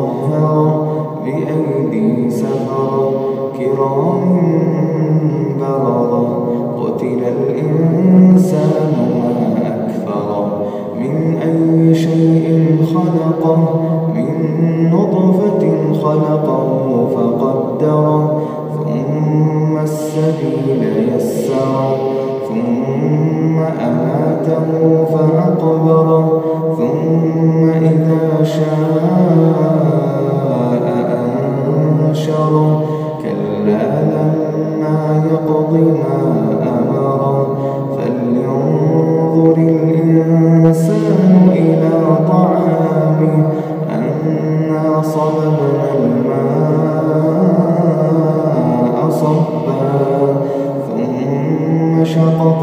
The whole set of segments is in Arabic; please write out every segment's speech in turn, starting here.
غفر بأيدي سفر كرام برر قتل الإنسان ما أكفر من أي شيء خلقه. من نطفة خلقه فقدره ثم السبيل يسره ثم أماته إلا لما يقضي ما أمره. فلينظر الإنسان إلى طعامه أنا صببنا الماء صبا. ثم شققنا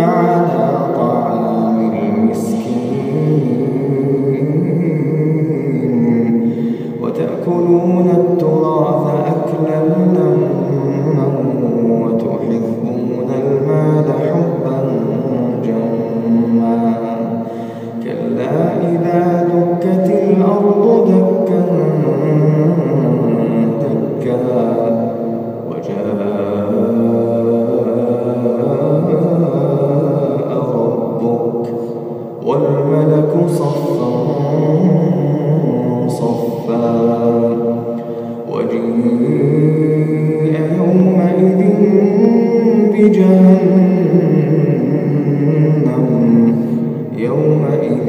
on والملك صفا صفا. وجيء يومئذ بجهنم. يومئذ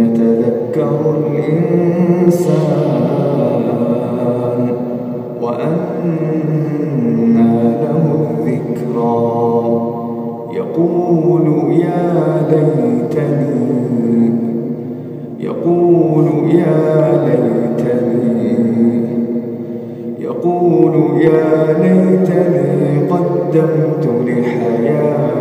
يتذكر الإنسان قدمت لحياه